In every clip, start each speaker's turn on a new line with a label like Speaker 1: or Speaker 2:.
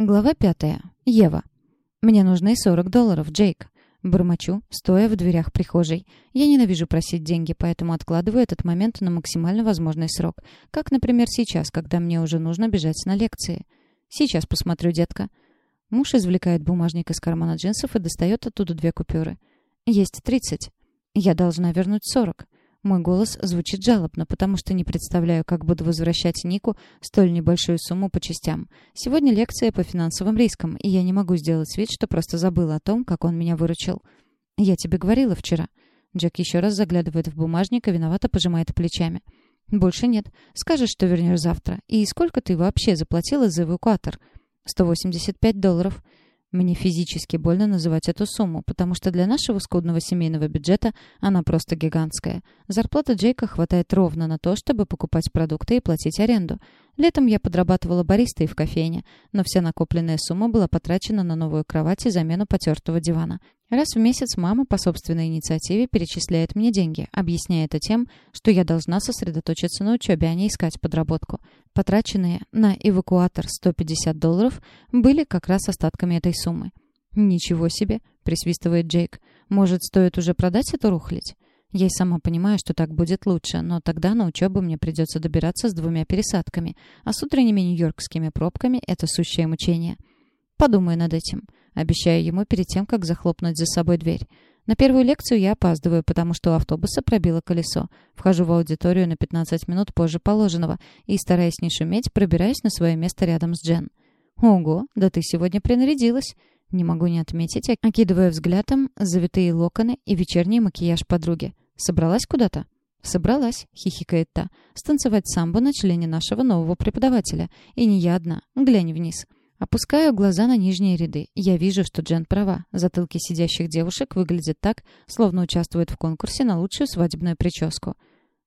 Speaker 1: Глава пятая. Ева. «Мне нужны 40 долларов, Джейк». Бормочу, стоя в дверях прихожей. Я ненавижу просить деньги, поэтому откладываю этот момент на максимально возможный срок. Как, например, сейчас, когда мне уже нужно бежать на лекции. «Сейчас посмотрю, детка». Муж извлекает бумажник из кармана джинсов и достает оттуда две купюры. «Есть 30. Я должна вернуть 40. Мой голос звучит жалобно, потому что не представляю, как буду возвращать Нику столь небольшую сумму по частям. Сегодня лекция по финансовым рискам, и я не могу сделать вид, что просто забыла о том, как он меня выручил. «Я тебе говорила вчера». Джек еще раз заглядывает в бумажник и виновато пожимает плечами. «Больше нет. Скажешь, что вернешь завтра. И сколько ты вообще заплатила за эвакуатор?» «185 долларов». Мне физически больно называть эту сумму, потому что для нашего скудного семейного бюджета она просто гигантская. Зарплата Джейка хватает ровно на то, чтобы покупать продукты и платить аренду. Летом я подрабатывала баристой в кофейне, но вся накопленная сумма была потрачена на новую кровать и замену потертого дивана. Раз в месяц мама по собственной инициативе перечисляет мне деньги, объясняя это тем, что я должна сосредоточиться на учебе, а не искать подработку. Потраченные на эвакуатор 150 долларов были как раз остатками этой суммы. «Ничего себе!» — присвистывает Джейк. «Может, стоит уже продать эту рухлядь?» Я и сама понимаю, что так будет лучше, но тогда на учебу мне придется добираться с двумя пересадками, а с утренними нью-йоркскими пробками это сущее мучение. Подумаю над этим. Обещаю ему перед тем, как захлопнуть за собой дверь. На первую лекцию я опаздываю, потому что у автобуса пробило колесо. Вхожу в аудиторию на 15 минут позже положенного и, стараясь не шуметь, пробираюсь на свое место рядом с Джен. «Ого, да ты сегодня принарядилась!» Не могу не отметить, окидывая взглядом завитые локоны и вечерний макияж подруги. «Собралась куда-то?» «Собралась», — хихикает та. «Станцевать самбо на члене нашего нового преподавателя. И не я одна. Глянь вниз». Опускаю глаза на нижние ряды. Я вижу, что Джен права. Затылки сидящих девушек выглядят так, словно участвуют в конкурсе на лучшую свадебную прическу.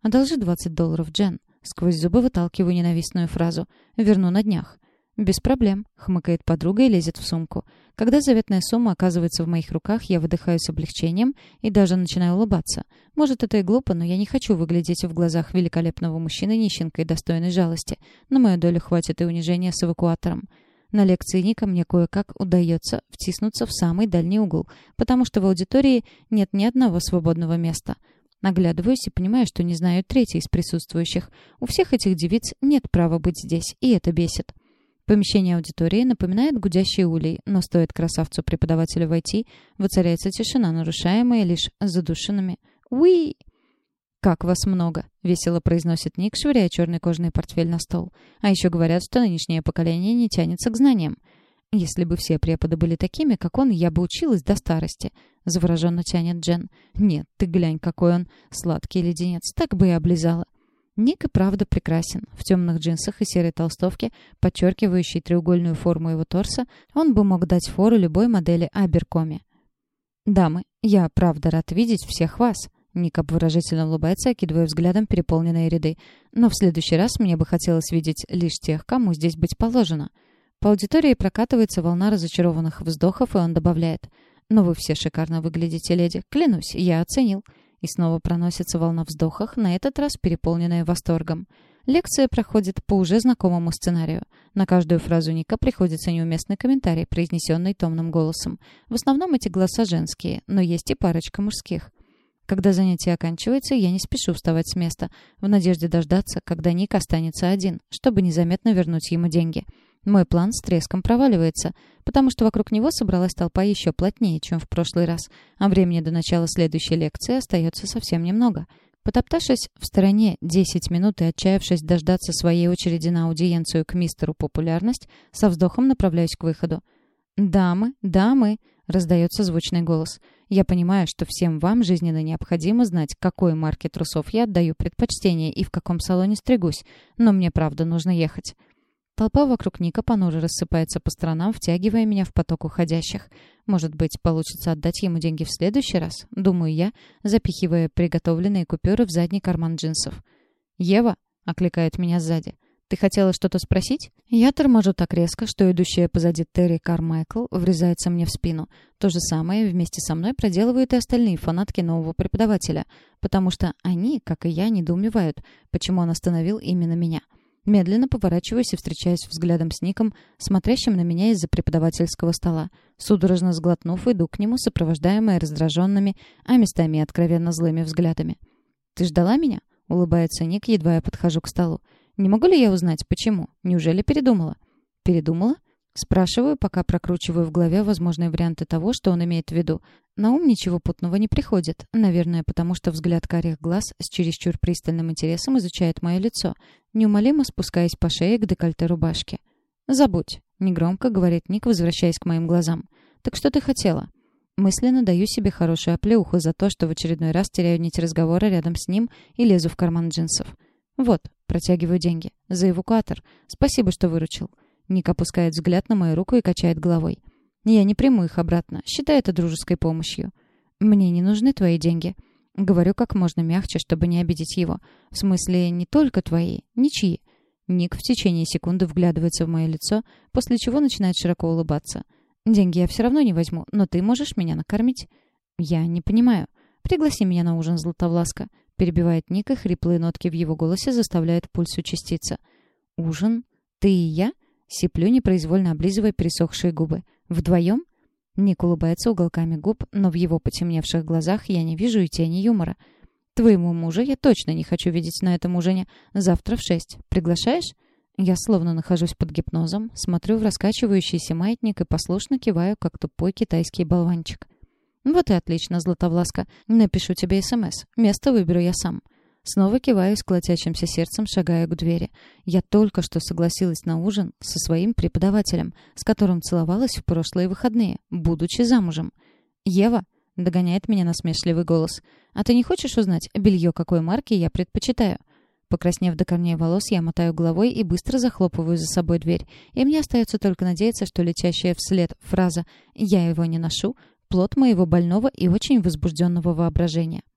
Speaker 1: «Одолжи 20 долларов, Джен». Сквозь зубы выталкиваю ненавистную фразу. «Верну на днях». «Без проблем», — хмыкает подруга и лезет в сумку. Когда заветная сумма оказывается в моих руках, я выдыхаю с облегчением и даже начинаю улыбаться. Может, это и глупо, но я не хочу выглядеть в глазах великолепного мужчины нищенкой достойной жалости. На мою долю хватит и унижения с эвакуатором. На лекции Ника мне кое-как удается втиснуться в самый дальний угол, потому что в аудитории нет ни одного свободного места. Наглядываюсь и понимаю, что не знаю третьей из присутствующих. У всех этих девиц нет права быть здесь, и это бесит. Помещение аудитории напоминает гудящие улей, но стоит красавцу-преподавателю войти, воцаряется тишина, нарушаемая лишь задушенными «Уи!». «Как вас много!» — весело произносит Ник, швыряя черный кожаный портфель на стол. «А еще говорят, что нынешнее поколение не тянется к знаниям. Если бы все преподы были такими, как он, я бы училась до старости», — завороженно тянет Джен. «Нет, ты глянь, какой он сладкий леденец, так бы и облизала». Ник и правда прекрасен. В темных джинсах и серой толстовке, подчеркивающей треугольную форму его торса, он бы мог дать фору любой модели Аберкоми. «Дамы, я правда рад видеть всех вас», Ник обворожительно улыбается, окидывая взглядом переполненные ряды. «Но в следующий раз мне бы хотелось видеть лишь тех, кому здесь быть положено». По аудитории прокатывается волна разочарованных вздохов, и он добавляет. «Но вы все шикарно выглядите, леди. Клянусь, я оценил». И снова проносится волна вздохов, на этот раз переполненная восторгом. Лекция проходит по уже знакомому сценарию. На каждую фразу Ника приходится неуместный комментарий, произнесенный томным голосом. В основном эти голоса женские, но есть и парочка мужских. Когда занятие оканчивается, я не спешу вставать с места, в надежде дождаться, когда Ник останется один, чтобы незаметно вернуть ему деньги. Мой план с треском проваливается, потому что вокруг него собралась толпа еще плотнее, чем в прошлый раз, а времени до начала следующей лекции остается совсем немного. Потоптавшись в стороне 10 минут и отчаявшись дождаться своей очереди на аудиенцию к мистеру «Популярность», со вздохом направляюсь к выходу. «Дамы, дамы!» — раздается звучный голос. «Я понимаю, что всем вам жизненно необходимо знать, какой марке трусов я отдаю предпочтение и в каком салоне стригусь, но мне правда нужно ехать». Толпа вокруг Ника понуро рассыпается по сторонам, втягивая меня в поток уходящих. Может быть, получится отдать ему деньги в следующий раз? Думаю я, запихивая приготовленные купюры в задний карман джинсов. «Ева!» — окликает меня сзади. «Ты хотела что-то спросить?» Я торможу так резко, что идущая позади Терри Кармайкл врезается мне в спину. То же самое вместе со мной проделывают и остальные фанатки нового преподавателя, потому что они, как и я, недоумевают, почему он остановил именно меня. Медленно поворачиваюсь и встречаюсь взглядом с Ником, смотрящим на меня из-за преподавательского стола. Судорожно сглотнув, иду к нему, сопровождаемая раздраженными, а местами откровенно злыми взглядами. «Ты ждала меня?» — улыбается Ник, едва я подхожу к столу. «Не могу ли я узнать, почему? Неужели передумала?» «Передумала?» Спрашиваю, пока прокручиваю в голове возможные варианты того, что он имеет в виду. На ум ничего путного не приходит. Наверное, потому что взгляд карих глаз с чересчур пристальным интересом изучает мое лицо, неумолимо спускаясь по шее к декольте рубашки. «Забудь», — негромко говорит Ник, возвращаясь к моим глазам. «Так что ты хотела?» Мысленно даю себе хорошую оплеуху за то, что в очередной раз теряю нить разговора рядом с ним и лезу в карман джинсов. «Вот», — протягиваю деньги. «За эвакуатор. Спасибо, что выручил». Ник опускает взгляд на мою руку и качает головой. «Я не приму их обратно. Считай это дружеской помощью». «Мне не нужны твои деньги». Говорю как можно мягче, чтобы не обидеть его. В смысле, не только твои, ничьи. Ник в течение секунды вглядывается в мое лицо, после чего начинает широко улыбаться. «Деньги я все равно не возьму, но ты можешь меня накормить». «Я не понимаю. Пригласи меня на ужин, Златовласка». Перебивает Ник, и хриплые нотки в его голосе заставляют пульс участиться. «Ужин? Ты и я?» Сиплю, непроизвольно облизывая пересохшие губы. «Вдвоем?» Ник улыбается уголками губ, но в его потемневших глазах я не вижу и тени юмора. «Твоему мужа я точно не хочу видеть на этом ужине. Завтра в шесть. Приглашаешь?» Я словно нахожусь под гипнозом, смотрю в раскачивающийся маятник и послушно киваю, как тупой китайский болванчик. «Вот и отлично, Златовласка. Напишу тебе СМС. Место выберу я сам». Снова киваю с колотящимся сердцем, шагая к двери. Я только что согласилась на ужин со своим преподавателем, с которым целовалась в прошлые выходные, будучи замужем. «Ева!» — догоняет меня насмешливый голос. «А ты не хочешь узнать, белье какой марки я предпочитаю?» Покраснев до корней волос, я мотаю головой и быстро захлопываю за собой дверь. И мне остается только надеяться, что летящая вслед фраза «я его не ношу» — плод моего больного и очень возбужденного воображения.